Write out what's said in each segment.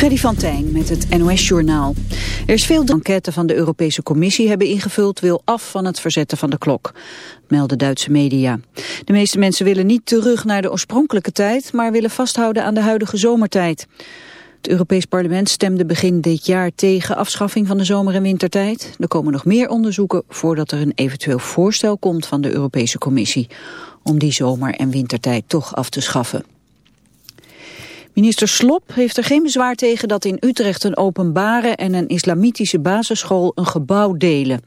Freddy van Tijn met het NOS-journaal. Er is veel de enquête van de Europese Commissie hebben ingevuld... wil af van het verzetten van de klok, melden Duitse media. De meeste mensen willen niet terug naar de oorspronkelijke tijd... maar willen vasthouden aan de huidige zomertijd. Het Europees Parlement stemde begin dit jaar tegen afschaffing van de zomer- en wintertijd. Er komen nog meer onderzoeken voordat er een eventueel voorstel komt van de Europese Commissie... om die zomer- en wintertijd toch af te schaffen. Minister Slop heeft er geen bezwaar tegen dat in Utrecht een openbare en een islamitische basisschool een gebouw delen.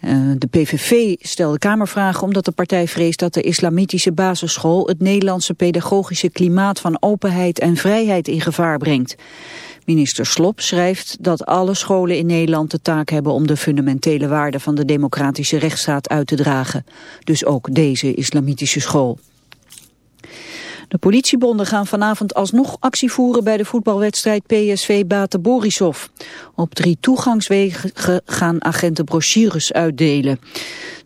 Eh, de PVV stelde Kamervragen omdat de partij vreest dat de islamitische basisschool het Nederlandse pedagogische klimaat van openheid en vrijheid in gevaar brengt. Minister Slop schrijft dat alle scholen in Nederland de taak hebben om de fundamentele waarden van de democratische rechtsstaat uit te dragen. Dus ook deze islamitische school. De politiebonden gaan vanavond alsnog actie voeren bij de voetbalwedstrijd PSV Bate Borisov. Op drie toegangswegen gaan agenten brochures uitdelen.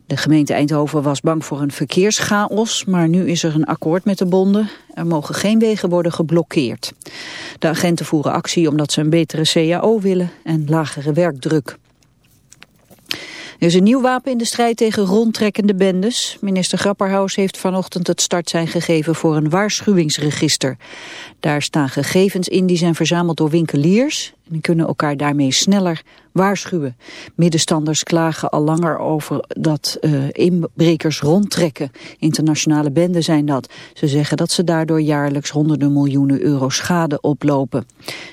De gemeente Eindhoven was bang voor een verkeerschaos, maar nu is er een akkoord met de bonden. Er mogen geen wegen worden geblokkeerd. De agenten voeren actie omdat ze een betere CAO willen en lagere werkdruk. Er is een nieuw wapen in de strijd tegen rondtrekkende bendes. Minister Grapperhaus heeft vanochtend het startsein gegeven voor een waarschuwingsregister. Daar staan gegevens in die zijn verzameld door winkeliers en die kunnen elkaar daarmee sneller waarschuwen. Middenstanders klagen al langer over dat uh, inbrekers rondtrekken. Internationale benden zijn dat. Ze zeggen dat ze daardoor jaarlijks honderden miljoenen euro schade oplopen.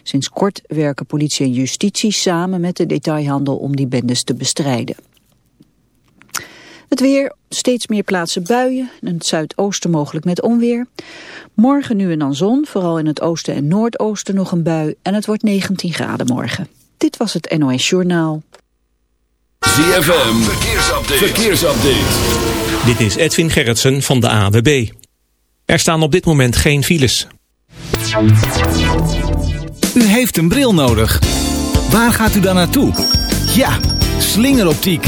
Sinds kort werken politie en justitie samen met de detailhandel om die bendes te bestrijden. Het weer, steeds meer plaatsen buien, in het zuidoosten mogelijk met onweer. Morgen nu en dan zon, vooral in het oosten en noordoosten nog een bui en het wordt 19 graden morgen. Dit was het NOS Journaal. ZFM, verkeersupdate. verkeersupdate. Dit is Edwin Gerritsen van de AWB. Er staan op dit moment geen files. U heeft een bril nodig. Waar gaat u dan naartoe? Ja, slingeroptiek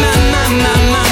My, my, my, my,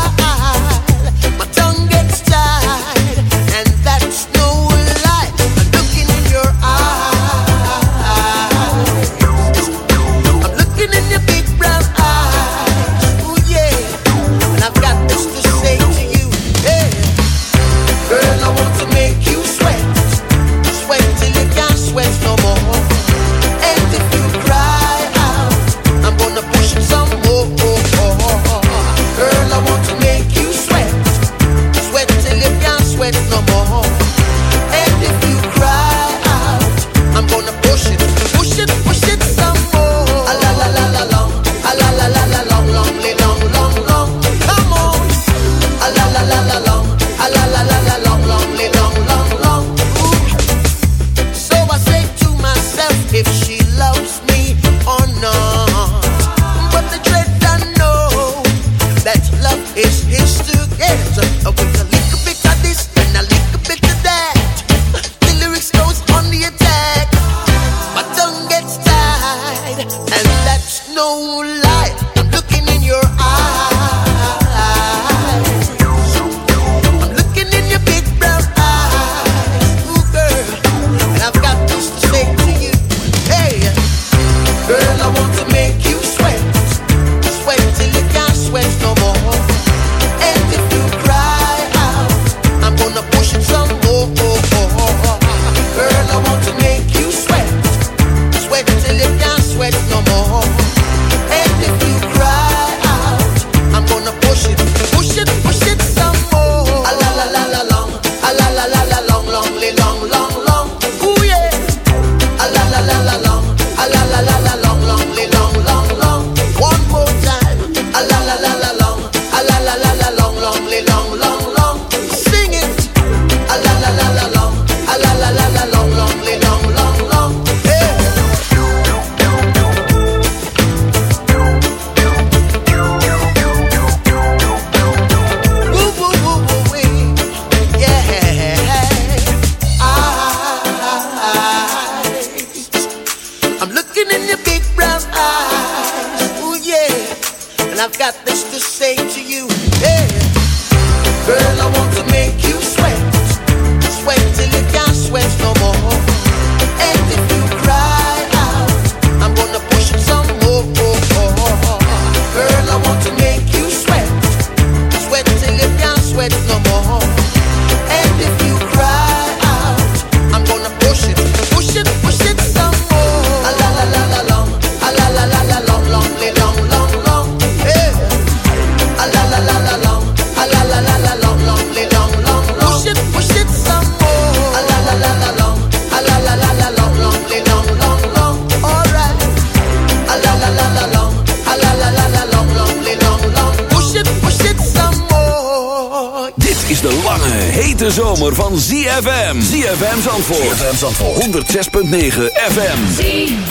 Zandvoort. ZFM Zandvoort. 106.9 FM.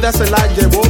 vida se la llevó.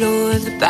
floor, the back.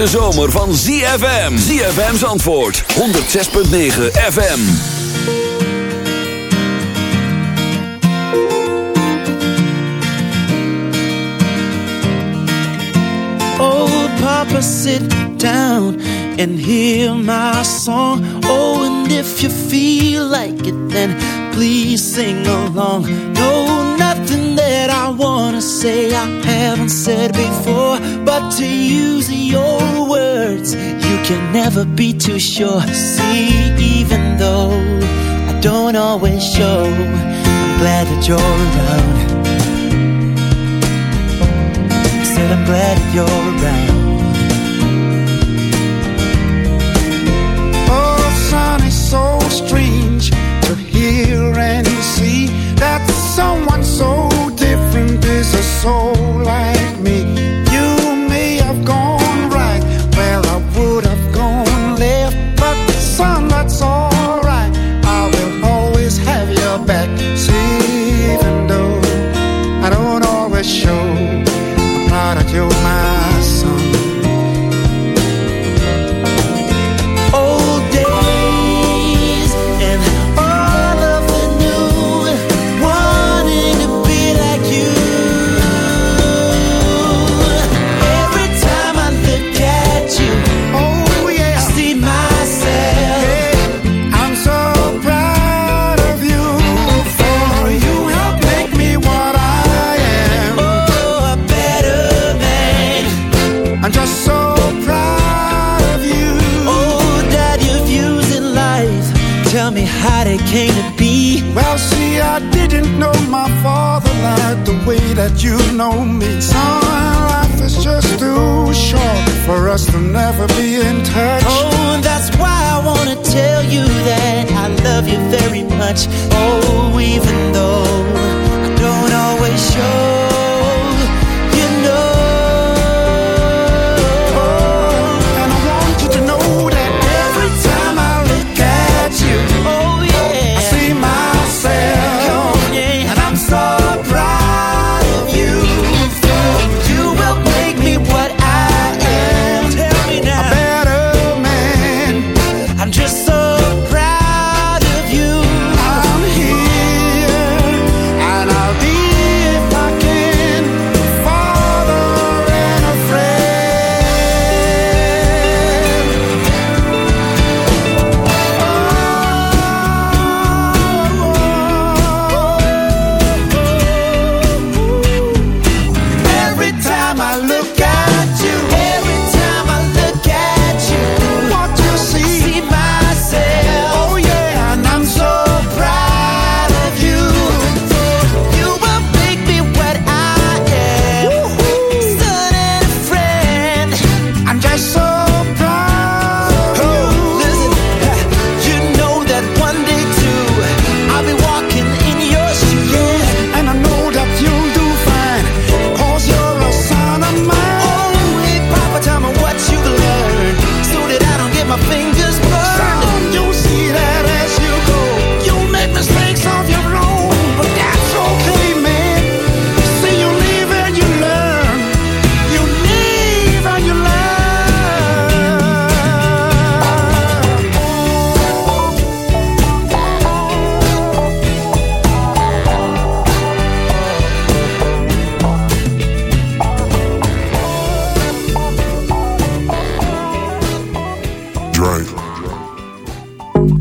hete zomer van ZFM. ZFM's antwoord. 106.9 FM. Oh, papa, sit down and hear my song. Oh, and if you feel like it, then please sing along. No, I wanna say I haven't said before, but to use your words, you can never be too sure. See, even though I don't always show, I'm glad that you're around. I said I'm glad that you're around. Oh, the so strange to hear and see that someone so different is a soul like me?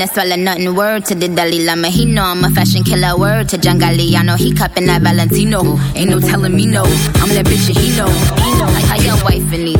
No swallow nothing. Word to the Dalai Lama, he know I'm a fashion killer. Word to John Galliano, he cupping that Valentino. Ain't no telling me no. I'm that bitch and he know. He know. How your wife in these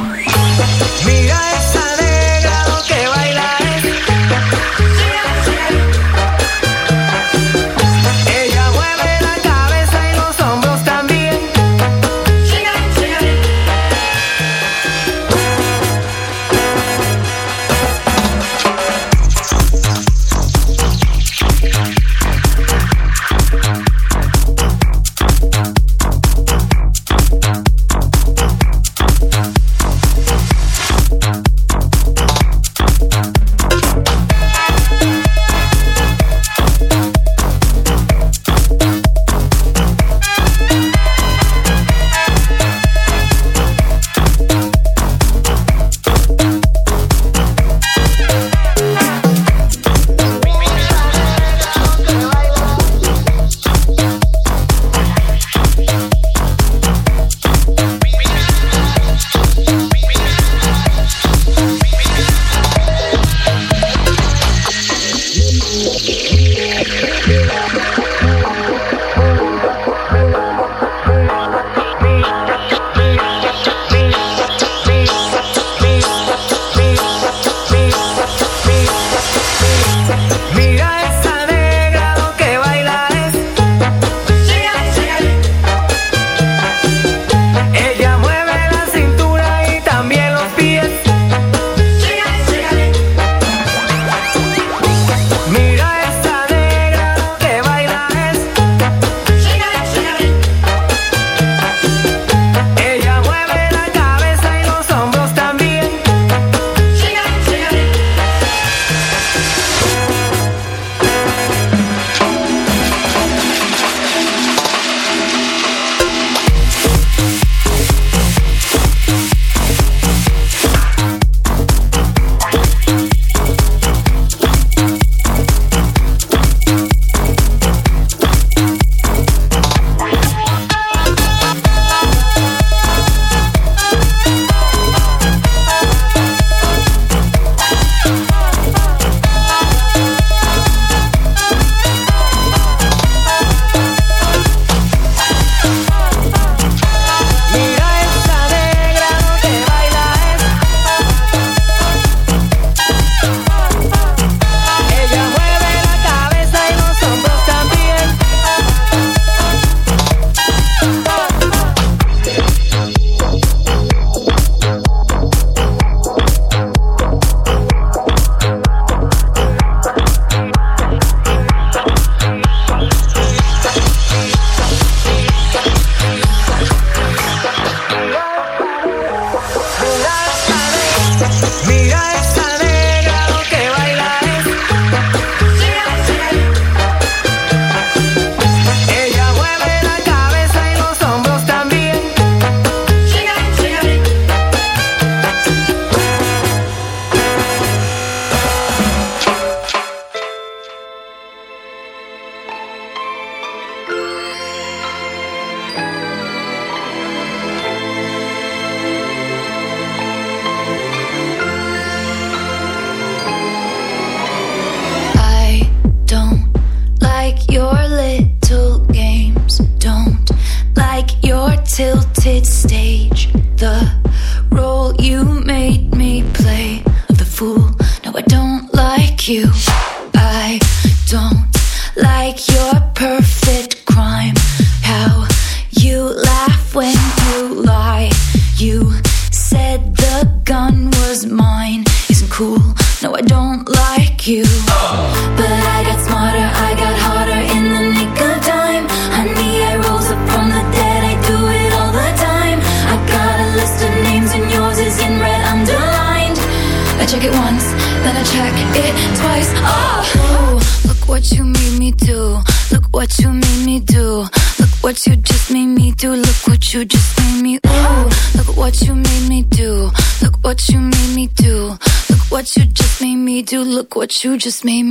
you just made me.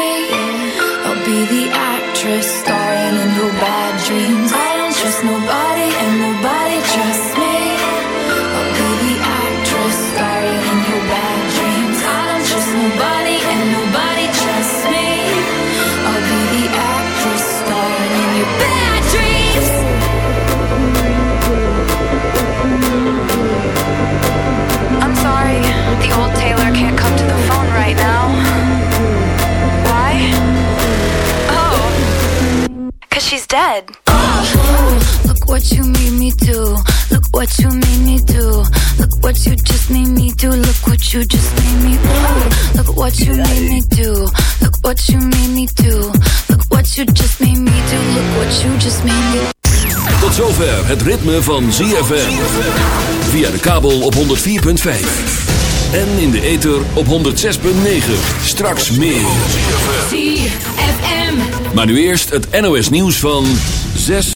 you made me do. Look what you made me do. Look what you just made me do. Look what you just made me do. Look what you made me do. Look what you made me do. Look what you just made me do. Look what you just made me do. Tot zover het ritme van ZFM. Via de kabel op 104.5. En in de ether op 106.9. Straks meer. ZFM. Maar nu eerst het NOS nieuws van 6.